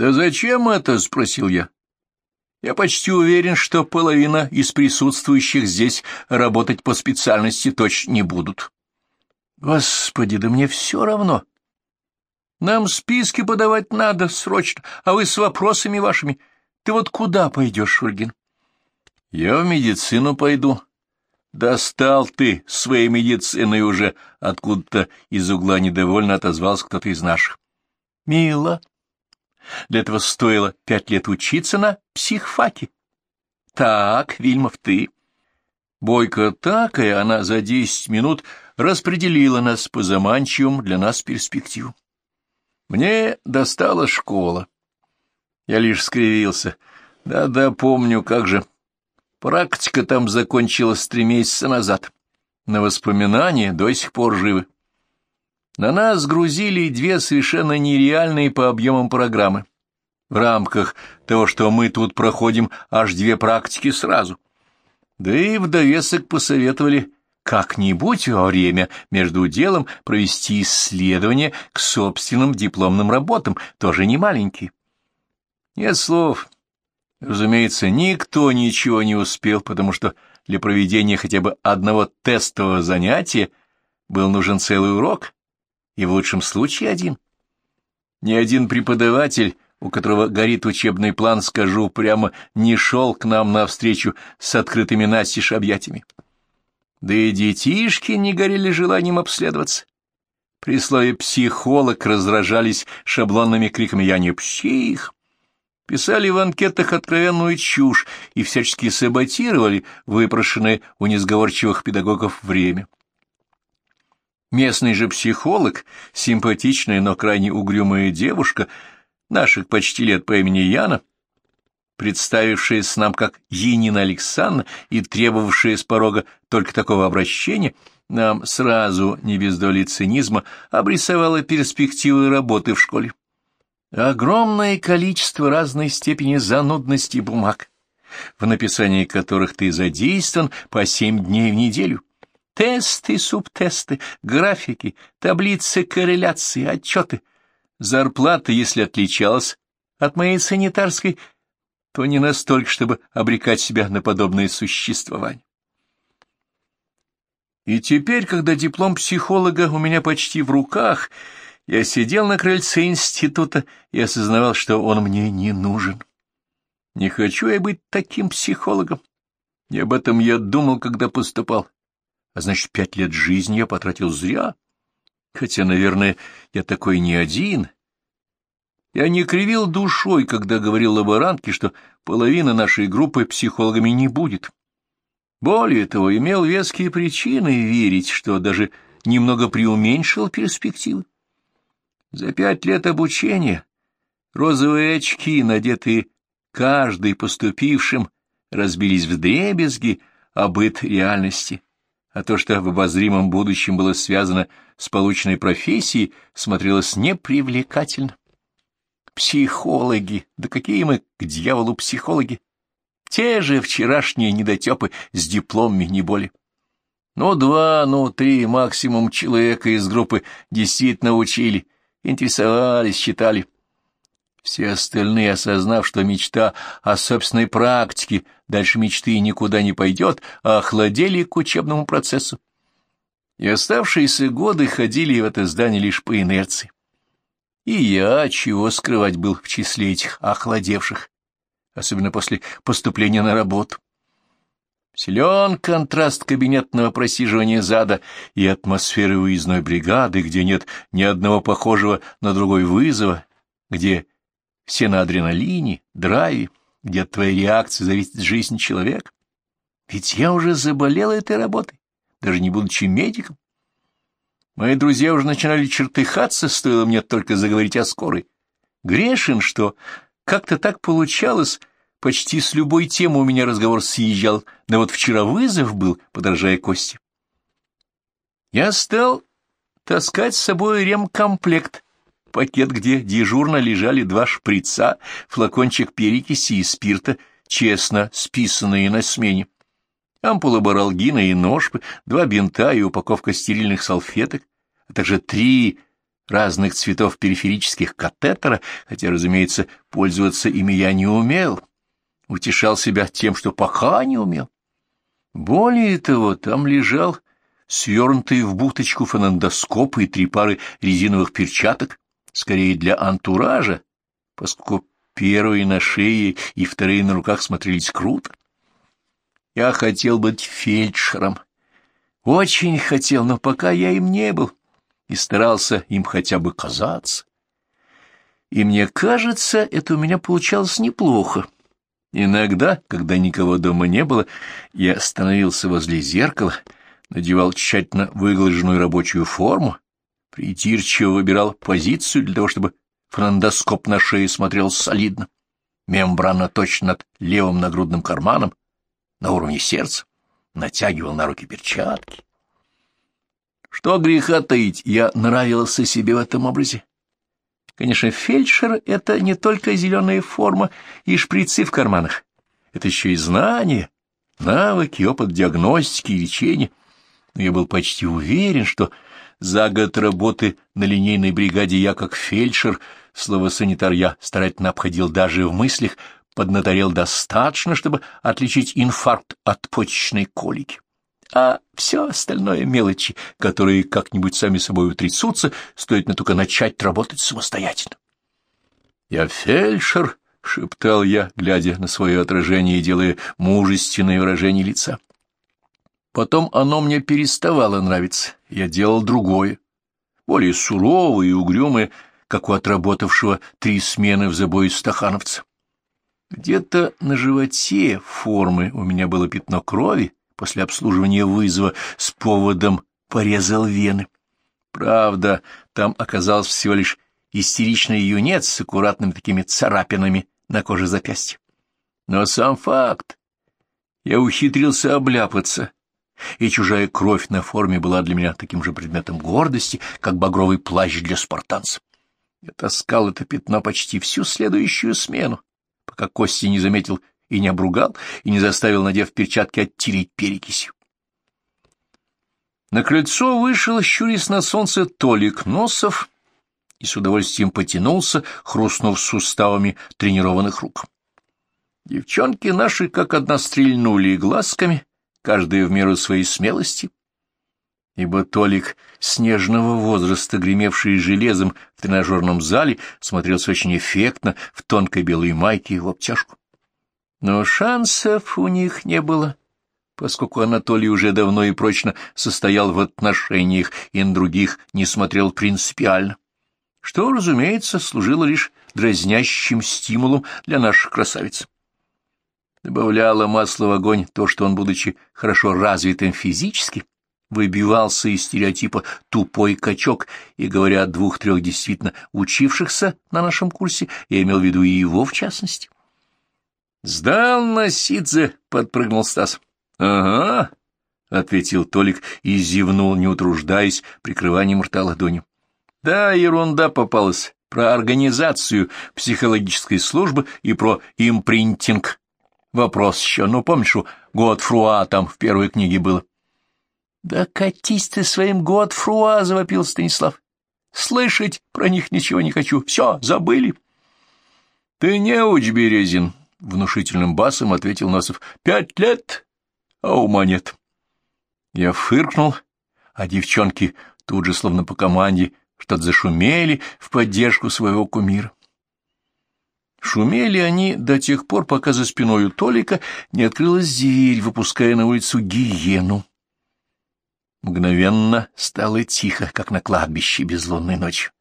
Да зачем это? — спросил я. Я почти уверен, что половина из присутствующих здесь работать по специальности точно не будут. Господи, да мне все равно. Нам списки подавать надо срочно, а вы с вопросами вашими. Ты вот куда пойдешь, Шульгин? Я в медицину пойду. Достал ты своей медициной уже, откуда-то из угла недовольно отозвался кто-то из наших. Мило. Для этого стоило пять лет учиться на психфаке. Так, Вильмов, ты. Бойко так, и она за десять минут распределила нас по заманчивым для нас перспективам. Мне достала школа. Я лишь скривился. Да-да, помню, как же. Практика там закончилась три месяца назад. На воспоминания до сих пор живы. На нас грузили две совершенно нереальные по объемам программы. В рамках того, что мы тут проходим аж две практики сразу. Да и в довесок посоветовали как-нибудь во время между делом провести исследование к собственным дипломным работам, тоже не маленькие. Нет слов. Разумеется, никто ничего не успел, потому что для проведения хотя бы одного тестового занятия был нужен целый урок, и в лучшем случае один. Ни один преподаватель, у которого горит учебный план, скажу прямо, не шел к нам навстречу с открытыми настежь объятиями. Да и детишки не горели желанием обследоваться. При слове «психолог» раздражались шаблонными криками «Я не псих!» Писали в анкетах откровенную чушь и всячески саботировали выпрошенное у несговорчивых педагогов время. Местный же психолог, симпатичная, но крайне угрюмая девушка, наших почти лет по имени Яна, представившаяся нам как Енина Александровна и требовавшая с порога только такого обращения, нам сразу, не без доли цинизма, обрисовала перспективы работы в школе. Огромное количество разной степени занудности бумаг, в написании которых ты задействован по семь дней в неделю. Тесты, субтесты, графики, таблицы корреляции, отчеты. Зарплата, если отличалась от моей санитарской, то не настолько, чтобы обрекать себя на подобное существование. И теперь, когда диплом психолога у меня почти в руках, я сидел на крыльце института и осознавал, что он мне не нужен. Не хочу я быть таким психологом. И об этом я думал, когда поступал. А значит, пять лет жизни я потратил зря. Хотя, наверное, я такой не один, я не кривил душой, когда говорил лаборантке, что половина нашей группы психологами не будет. Более того, имел веские причины верить, что даже немного преуменьшил перспективы. За пять лет обучения розовые очки, надетые каждый поступившим, разбились в дребезги, а быт реальности, а то, что в обозримом будущем было связано с полученной профессией, смотрелось непривлекательно. Психологи! Да какие мы к дьяволу психологи! Те же вчерашние недотепы с дипломами, не более. Ну, два, ну, три максимум человека из группы действительно учили, интересовались, читали. Все остальные, осознав, что мечта о собственной практике дальше мечты никуда не пойдет, охладели к учебному процессу. И оставшиеся годы ходили в это здание лишь по инерции. И я, чего скрывать, был в числе этих охладевших, особенно после поступления на работу. Силен контраст кабинетного просиживания зада и атмосферы уездной бригады, где нет ни одного похожего на другой вызова, где все на адреналине, драйве, где от твоей реакции зависит жизнь человека. Ведь я уже заболел этой работой, даже не будучи медиком. Мои друзья уже начинали чертыхаться, стоило мне только заговорить о скорой. Грешен, что как-то так получалось, почти с любой темы у меня разговор съезжал, но вот вчера вызов был, подражая Косте. Я стал таскать с собой ремкомплект, пакет, где дежурно лежали два шприца, флакончик перекиси и спирта, честно списанные на смене ампула баралгина и нож, два бинта и упаковка стерильных салфеток, а также три разных цветов периферических катетера, хотя, разумеется, пользоваться ими я не умел. Утешал себя тем, что пока не умел. Более того, там лежал свернутый в буточку фонендоскоп и три пары резиновых перчаток, скорее для антуража, поскольку первые на шее и вторые на руках смотрелись круто. Я хотел быть фельдшером. Очень хотел, но пока я им не был и старался им хотя бы казаться. И мне кажется, это у меня получалось неплохо. Иногда, когда никого дома не было, я становился возле зеркала, надевал тщательно выглаженную рабочую форму, придирчиво выбирал позицию для того, чтобы фрондоскоп на шее смотрел солидно, мембрана точно над левым нагрудным карманом, на уровне сердца, натягивал на руки перчатки. Что греха таить, я нравился себе в этом образе. Конечно, фельдшер — это не только зеленая форма и шприцы в карманах. Это еще и знания, навыки, опыт диагностики и лечения. Но я был почти уверен, что за год работы на линейной бригаде я, как фельдшер, слово «санитар» я старательно обходил даже в мыслях, поднаторел достаточно, чтобы отличить инфаркт от почечной колики а все остальное мелочи, которые как-нибудь сами собой утрясутся, стоит мне только начать работать самостоятельно. «Я фельдшер», — шептал я, глядя на свое отражение и делая мужественное выражение лица. Потом оно мне переставало нравиться, я делал другое, более суровое и угрюмое, как у отработавшего три смены в забое стахановца. Где-то на животе формы у меня было пятно крови, после обслуживания вызова с поводом порезал вены. Правда, там оказался всего лишь истеричный юнец с аккуратными такими царапинами на коже запястья. Но сам факт. Я ухитрился обляпаться, и чужая кровь на форме была для меня таким же предметом гордости, как багровый плащ для спартанца. Я таскал это пятно почти всю следующую смену, пока Кости не заметил и не обругал, и не заставил, надев перчатки, оттереть перекисью. На крыльцо вышел, щурясь на солнце, Толик Носов и с удовольствием потянулся, хрустнув суставами тренированных рук. Девчонки наши как одна стрельнули глазками, каждая в меру своей смелости, ибо Толик, снежного возраста, гремевший железом в тренажерном зале, смотрелся очень эффектно в тонкой белой майке и в обтяжку. Но шансов у них не было, поскольку Анатолий уже давно и прочно состоял в отношениях и на других не смотрел принципиально, что, разумеется, служило лишь дразнящим стимулом для наших красавиц. Добавляло масло в огонь то, что он, будучи хорошо развитым физически, выбивался из стереотипа «тупой качок», и, говоря о двух-трех действительно учившихся на нашем курсе, я имел в виду и его в частности. — Сдал Насидзе, — подпрыгнул Стас. — Ага, — ответил Толик и зевнул, не утруждаясь прикрыванием рта ладонью. — Да, ерунда попалась про организацию психологической службы и про импринтинг. Вопрос еще, ну, помнишь, у Готфруа там в первой книге было? — Да катись ты своим Готфруа, — завопил Станислав. — Слышать про них ничего не хочу. Все, забыли. — Ты не уч, Березин, — внушительным басом ответил Носов. — Пять лет, а ума нет. Я фыркнул, а девчонки тут же, словно по команде, что-то зашумели в поддержку своего кумира. Шумели они до тех пор, пока за спиной у Толика не открылась дверь, выпуская на улицу гиену. Мгновенно стало тихо, как на кладбище безлунной ночью.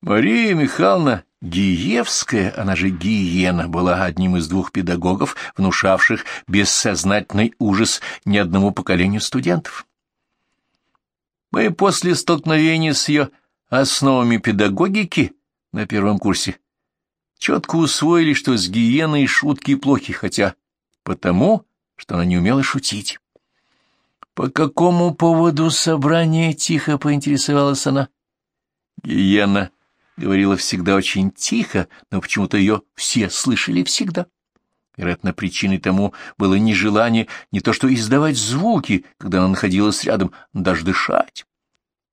Мария Михайловна Гиевская, она же Гиена, была одним из двух педагогов, внушавших бессознательный ужас ни одному поколению студентов. Мы после столкновения с ее основами педагогики на первом курсе четко усвоили, что с Гиеной шутки плохи, хотя потому, что она не умела шутить. «По какому поводу собрание?» — тихо поинтересовалась она. Гиена говорила всегда очень тихо, но почему-то ее все слышали всегда. Вероятно, причиной тому было нежелание не то что издавать звуки, когда она находилась рядом, даже дышать.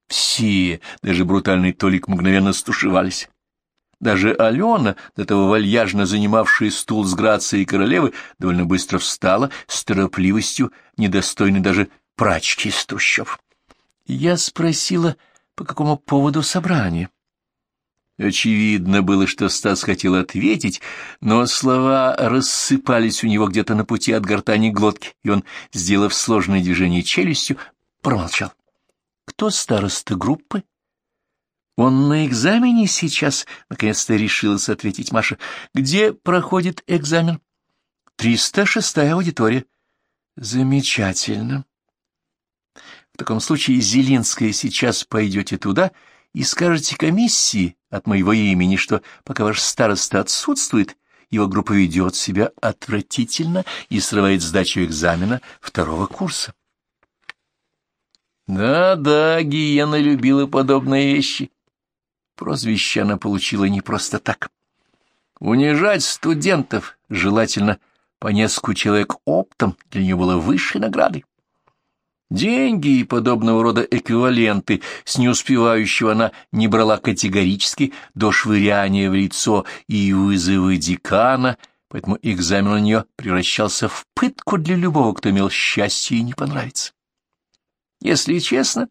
Все, даже брутальный Толик, мгновенно стушевались. Даже Алена, до того вальяжно занимавшая стул с грацией королевы, довольно быстро встала с торопливостью, недостойной даже прачки из трущоб. Я спросила, по какому поводу собрание. Очевидно было, что Стас хотел ответить, но слова рассыпались у него где-то на пути от гортани глотки, и он, сделав сложное движение челюстью, промолчал. — Кто староста группы? — Он на экзамене сейчас, — наконец-то решилась ответить Маша. — Где проходит экзамен? — Триста шестая аудитория. — Замечательно. В таком случае Зелинская сейчас пойдете туда и скажете комиссии от моего имени, что пока ваш староста отсутствует, его группа ведет себя отвратительно и срывает сдачу экзамена второго курса. Да-да, Гиена любила подобные вещи. Прозвище она получила не просто так. Унижать студентов, желательно по несколько человек оптом, для нее было высшей наградой. Деньги и подобного рода эквиваленты с неуспевающего она не брала категорически до швыряния в лицо и вызовы декана, поэтому экзамен у нее превращался в пытку для любого, кто имел счастье и не понравится. Если честно,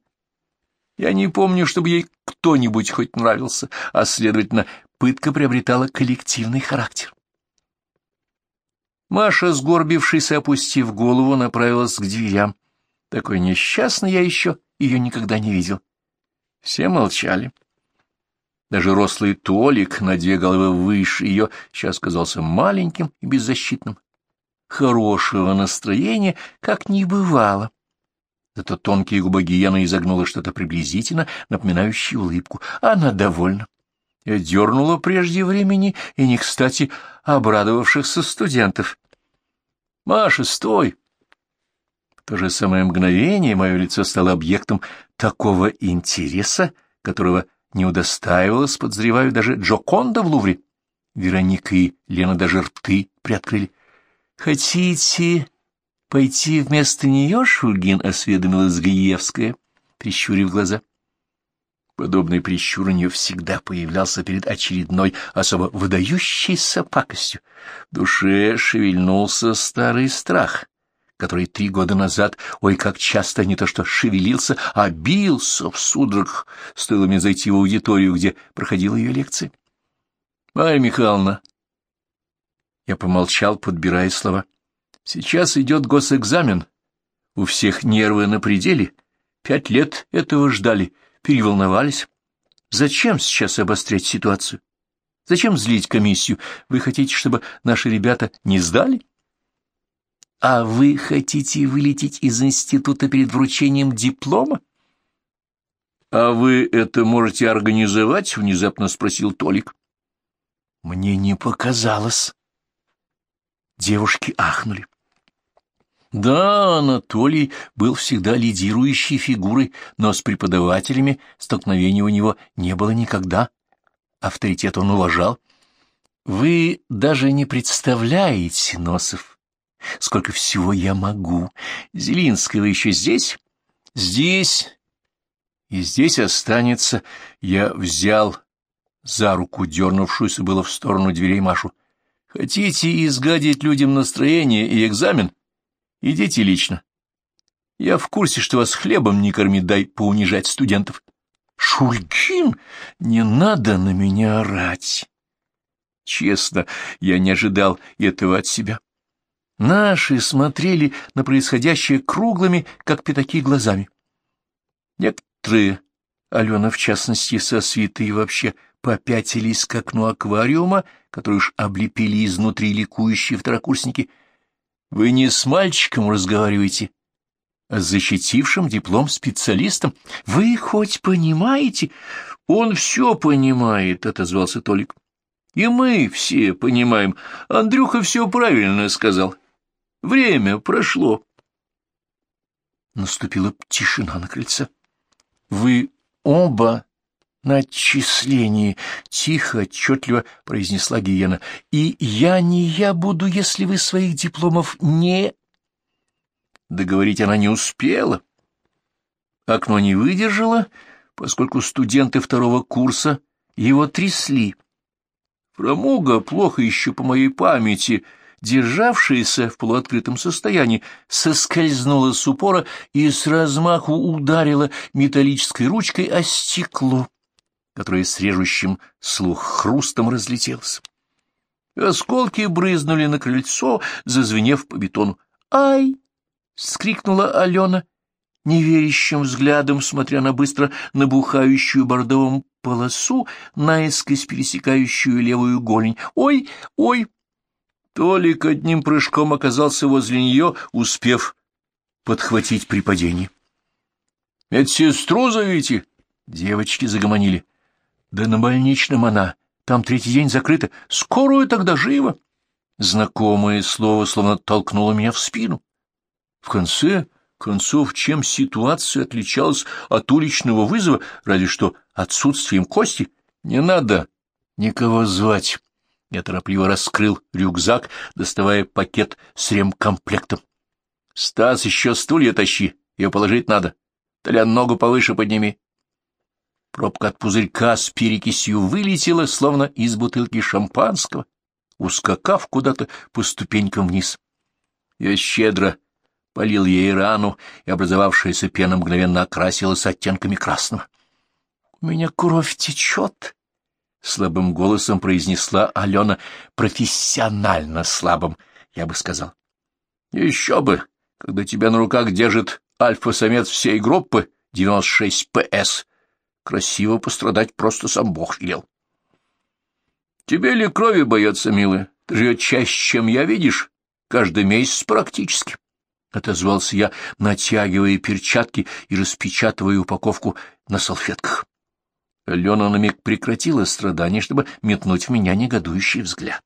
я не помню, чтобы ей кто-нибудь хоть нравился, а, следовательно, пытка приобретала коллективный характер. Маша, сгорбившись и опустив голову, направилась к дверям. Такой несчастный я еще ее никогда не видел. Все молчали. Даже рослый Толик на две головы выше ее сейчас казался маленьким и беззащитным. Хорошего настроения как не бывало. Зато тонкие губы Гиена изогнула что-то приблизительно, напоминающее улыбку. Она довольна. Я дернула прежде времени и не кстати обрадовавшихся студентов. — Маша, стой! то же самое мгновение мое лицо стало объектом такого интереса, которого не удостаивалось, подозреваю, даже Джоконда в Лувре. Вероника и Лена даже рты приоткрыли. — Хотите пойти вместо нее, Шульгин? — осведомилась Гаевская, прищурив глаза. Подобный прищур у нее всегда появлялся перед очередной особо выдающейся пакостью. В душе шевельнулся старый страх который три года назад, ой, как часто не то что шевелился, а бился в судорогах, стоило мне зайти в аудиторию, где проходила ее лекция. — Марья Михайловна, я помолчал, подбирая слова. — Сейчас идет госэкзамен. У всех нервы на пределе. Пять лет этого ждали, переволновались. Зачем сейчас обострять ситуацию? Зачем злить комиссию? Вы хотите, чтобы наши ребята не сдали? — а вы хотите вылететь из института перед вручением диплома? — А вы это можете организовать? — внезапно спросил Толик. — Мне не показалось. Девушки ахнули. Да, Анатолий был всегда лидирующей фигурой, но с преподавателями столкновений у него не было никогда. Авторитет он уважал. Вы даже не представляете, Носов, Сколько всего я могу. Зелинская, вы еще здесь? Здесь. И здесь останется. Я взял за руку дернувшуюся было в сторону дверей Машу. Хотите изгадить людям настроение и экзамен? Идите лично. Я в курсе, что вас хлебом не корми, дай поунижать студентов. Шульгин, не надо на меня орать. Честно, я не ожидал этого от себя. Наши смотрели на происходящее круглыми, как пятаки, глазами. Некоторые, Алена в частности, со свитой вообще попятились к окну аквариума, который уж облепили изнутри ликующие второкурсники. Вы не с мальчиком разговариваете, а с защитившим диплом специалистом. Вы хоть понимаете? Он все понимает, — отозвался Толик. И мы все понимаем. Андрюха все правильно сказал. Время прошло. Наступила тишина на крыльце. — Вы оба на отчислении, — тихо, отчетливо произнесла Гиена. — И я не я буду, если вы своих дипломов не... Договорить она не успела. Окно не выдержало, поскольку студенты второго курса его трясли. Фрамуга, плохо еще по моей памяти, державшаяся в полуоткрытом состоянии, соскользнула с упора и с размаху ударила металлической ручкой о стекло, которое с режущим слух хрустом разлетелось. Осколки брызнули на крыльцо, зазвенев по бетону. «Ай!» — скрикнула Алена, неверящим взглядом, смотря на быстро набухающую бордовым полосу, наискось пересекающую левую голень. «Ой! Ой!» Толик одним прыжком оказался возле нее, успев подхватить при падении. «Медсестру зовите!» Девочки загомонили. «Да на больничном она. Там третий день закрыто. Скорую тогда живо!» Знакомое слово словно толкнуло меня в спину. В конце концов, чем ситуация отличалась от уличного вызова, разве что отсутствием кости? Не надо никого звать. Я торопливо раскрыл рюкзак, доставая пакет с ремкомплектом. — Стас, еще стулья тащи, ее положить надо. Толян, ногу повыше подними. Пробка от пузырька с перекисью вылетела, словно из бутылки шампанского, ускакав куда-то по ступенькам вниз. Я щедро полил ей рану, и образовавшаяся пена мгновенно окрасилась оттенками красного. — У меня кровь течет, — слабым голосом произнесла Алена, профессионально слабым, я бы сказал. — Еще бы, когда тебя на руках держит альфа-самец всей группы 96 ПС. Красиво пострадать просто сам Бог велел. — Тебе ли крови бояться, милая? Ты же чаще, чем я, видишь? Каждый месяц практически. — отозвался я, натягивая перчатки и распечатывая упаковку на салфетках. Алена на миг прекратила страдание, чтобы метнуть в меня негодующий взгляд.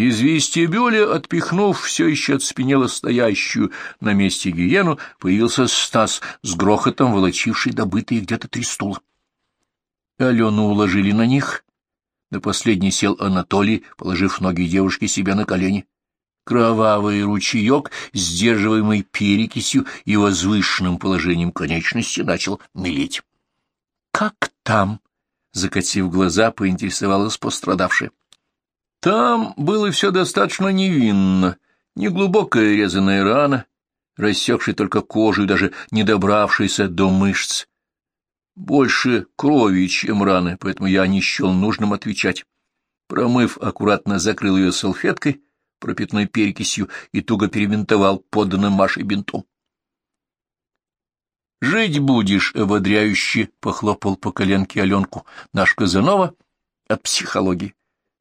Из вестибюля, отпихнув все еще отспенело стоящую на месте гиену, появился Стас с грохотом, волочивший добытые где-то три стула. Алену уложили на них. На последний сел Анатолий, положив ноги девушки себе на колени. Кровавый ручеек, сдерживаемый перекисью и возвышенным положением конечности, начал мелеть. — Как там? — закатив глаза, поинтересовалась пострадавшая. Там было все достаточно невинно. Неглубокая резаная рана, рассекшая только кожу и даже не добравшаяся до мышц. Больше крови, чем раны, поэтому я не счел нужным отвечать. Промыв, аккуратно закрыл ее салфеткой, пропитной перекисью, и туго перебинтовал поданным Машей бинтом. «Жить будешь», — ободряюще похлопал по коленке Аленку наш Казанова от психологии.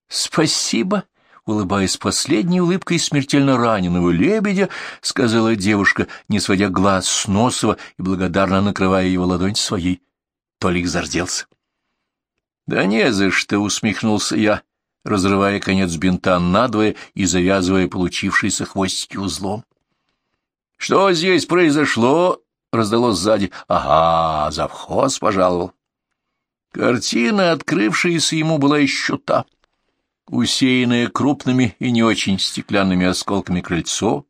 «Спасибо», — улыбаясь последней улыбкой смертельно раненого лебедя, сказала девушка, не сводя глаз с Носова и благодарно накрывая его ладонь своей. Толик зарделся. «Да не за что», — усмехнулся я, разрывая конец бинта надвое и завязывая получившиеся хвостики узлом. «Что здесь произошло?» — раздалось сзади. «Ага, завхоз пожаловал». Картина, открывшаяся ему, была еще та. Усеянное крупными и не очень стеклянными осколками крыльцо,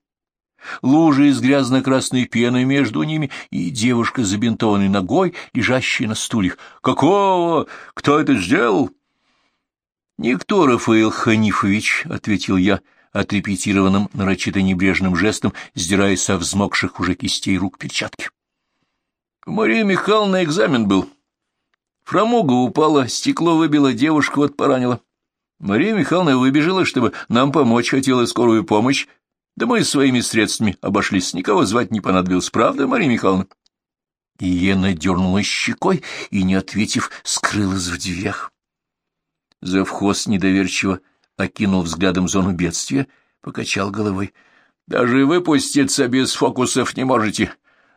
лужи из грязно-красной пены между ними и девушка с забинтованной ногой, лежащая на стульях. «Какого? Кто это сделал?» «Никто, Рафаил Ханифович», — ответил я, отрепетированным, нарочито небрежным жестом, сдирая со взмокших уже кистей рук перчатки. «У Марии Михайловны экзамен был. Фрамуга упала, стекло выбило, девушку вот поранила. Мария Михайловна выбежала, чтобы нам помочь, хотела скорую помощь, да мы своими средствами обошлись, никого звать не понадобилось, правда, Мария Михайловна?» Иена дернула щекой и, не ответив, скрылась в дверях. Завхоз недоверчиво окинул взглядом зону бедствия, покачал головой. — Даже выпуститься без фокусов не можете.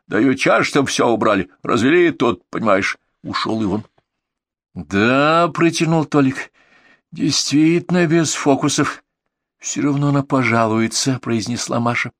Даю час, чтоб все убрали. Развели тот, понимаешь. Ушел и он. — Да, — протянул Толик, — действительно без фокусов. Все равно она пожалуется, — произнесла Маша.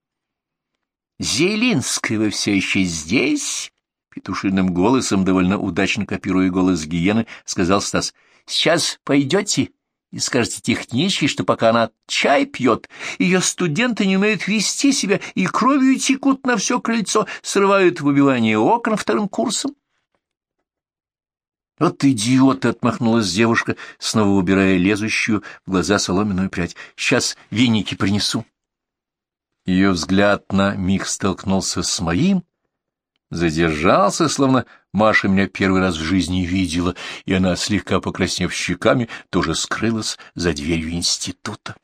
— Зелинская, вы все еще здесь? — петушиным голосом, довольно удачно копируя голос гиены, сказал Стас. — Сейчас пойдете и скажете техничке, что пока она чай пьет, ее студенты не умеют вести себя и кровью текут на все крыльцо, срывают выбивание окон вторым курсом. Вот идиот! — отмахнулась девушка, снова убирая лезущую в глаза соломенную прядь. — Сейчас веники принесу. Ее взгляд на миг столкнулся с моим, задержался, словно Маша меня первый раз в жизни видела, и она, слегка покраснев щеками, тоже скрылась за дверью института.